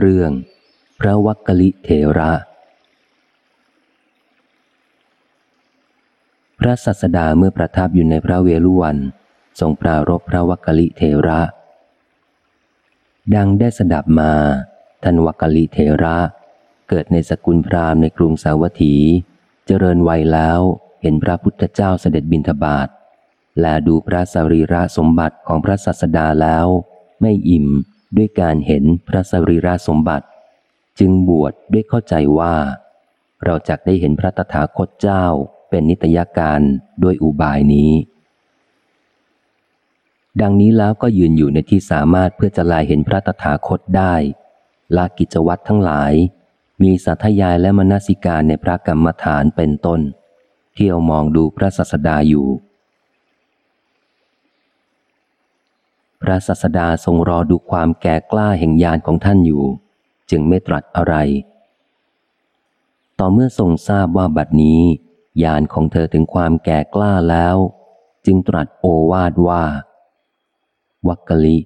เรื่อง พระวักกลิเถระ พระสัสดาเมื่อประทับอยู่ในพระเวลุวัน ทรงปรารบพระวักกลิเถระ ดังได้สดับมาท่านวักกลิเถระ เกิดในสกุลพราหมณ์ในกรุงสาวัตถี เจริญวัยแล้วเห็นพระพุทธเจ้าเสด็จบินทบาทและดูพระสรีระสมบัติของพระสัสดาแล้ว ไม่อิ่มด้วยการเห็นพระสรีระสมบัติ จึงบวชดด้วยเข้าใจว่า เราจะได้เห็นพระตถาคตเจ้าเป็นนิตยการด้วยอุบายนี้ ดังนี้แล้วก็ยืนอยู่ในที่สามารถเพื่อจะลายเห็นพระตถาคตได้ลากิจวัตรทั้งหลาย มีสัทยายและมนสิการในพระกรรมฐานเป็นต้น เที่ยวมองดูพระสัสดาอยู่ พระสัสดาทรงรอดูความแก่กล้าแห่งญาณของท่านอยู่ จึงไม่ตรัสอะไร ต่อเมื่อทรงทราบว่าบัดนี้ญาณของเธอถึงความแก่กล้าแล้ว จึงตรัสโอวาดว่า วักกะลิ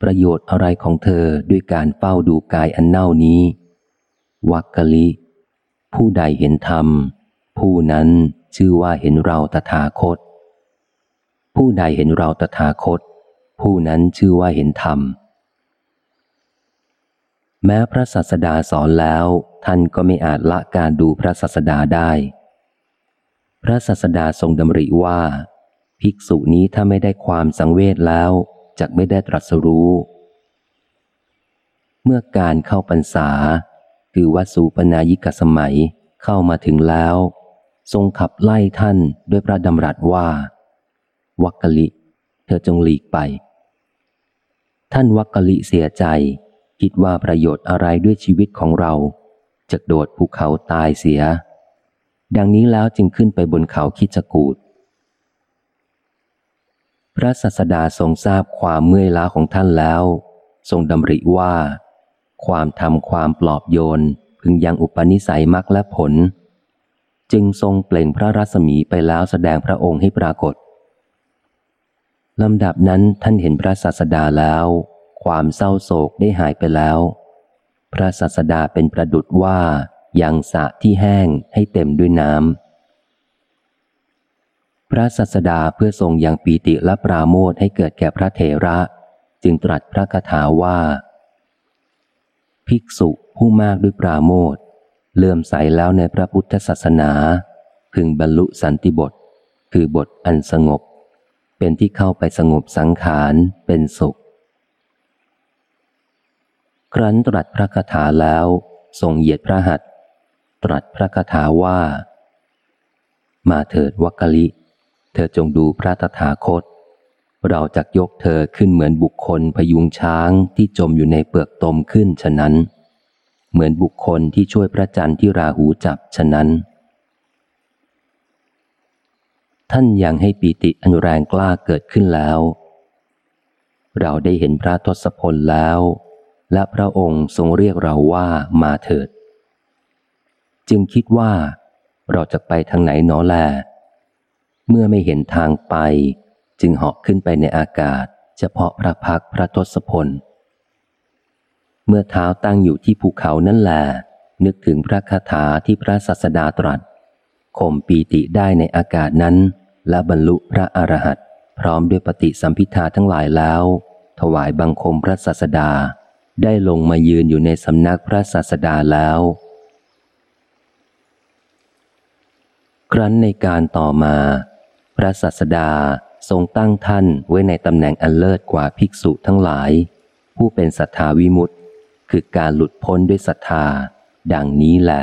ประโยชน์อะไรของเธอด้วยการเฝ้าดูกายอันเน่านี้ วักกะลิ ผู้ใดเห็นธรรม ผู้นั้นชื่อว่าเห็นเราตถาคต ผู้ใดเห็นเราตถาคต ผู้นั้นชื่อว่าเห็นธรรม แม้พระสัสดาสอนแล้ว ท่านก็ไม่อาจละการดูพระสัสดาได้ พระสัสดาทรงดำริว่า ภิกษุนี้ถ้าไม่ได้ความสังเวชแล้วจะไม่ได้ตรัสรู้ เมื่อการเข้าพรรษา คือวัสูปนายิกสมัยเข้ามาถึงแล้ว ทรงขับไล่ท่านด้วยพระดำรัสว่า วักกะลิ เธอจงหลีกไป ท่านวักกะลิเสียใจ คิดว่าประโยชน์อะไรด้วยชีวิตของเราจะโดดภูเขาตายเสีย ดังนี้แล้วจึงขึ้นไปบนเขาคิจกูดพระสัสดาทรงทราบความเมื่อยล้าของท่านแล้ว ทรงดำริว่า ความทำความปลอบโยนพึงยังอุปนิสัยมักและผล จึงทรงเปล่งพระรัศมีไปแล้วแสดงพระองค์ให้ปรากฏ ลำดับนั้นท่านเห็นพระศาสดาแล้ว ความเศร้าโศกได้หายไปแล้ว พระศาสดาเป็นประดุดว่ายังสะที่แห้งให้เต็มด้วยน้ำ พระศาสดาเพื่อทรงยังปีติและปราโมทให้เกิดแก่พระเถระ จึงตรัสพระคาถาว่า ภิกษุผู้มากด้วยปราโมทเลื่อมใสแล้วในพระพุทธศาสนา พึงบรรลุสันติบท คือบทอันสงบ เป็นที่เข้าไปสงบสังขารเป็นสุข ครั้นตรัสพระคาถาแล้วทรงเหยียดพระหัตตรัสพระคาถาว่า มาเถิดวักลิ เธอจงดูพระตถาคต เราจะยกเธอขึ้นเหมือนบุคคลพยุงช้างที่จมอยู่ในเปลือกตมขึ้นฉะนั้น เหมือนบุคคลที่ช่วยพระจันทร์ที่ราหูจับฉะนั้น ท่านยังให้ปีติอันแรงกล้าเกิดขึ้นแล้ว เราได้เห็นพระทศพลแล้ว และพระองค์ทรงเรียกเราว่ามาเถิด จึงคิดว่า เราจะไปทางไหนหนอแล เมื่อไม่เห็นทางไป จึงเหาะขึ้นไปในอากาศ เฉพาะพระพักพระทศพล เมื่อเท้าตั้งอยู่ที่ภูเขานั่นแหละนึกถึงพระคาถาที่พระสัสดาตรัสข่มปีติได้ในอากาศนั้น และบรรลุพระอรหันต์พร้อมด้วยปฏิสัมพิทาทั้งหลายแล้ว ถวายบังคมพระศาสดา ได้ลงมายืนอยู่ในสำนักพระศาสดาแล้ว ครั้นในการต่อมา พระศาสดาทรงตั้งท่านไว้ในตำแหน่งอันเลิศกว่าภิกษุทั้งหลาย ผู้เป็นศรัทธาวิมุตต์คือการหลุดพ้นด้วยศรัทธา ดังนี้แหละ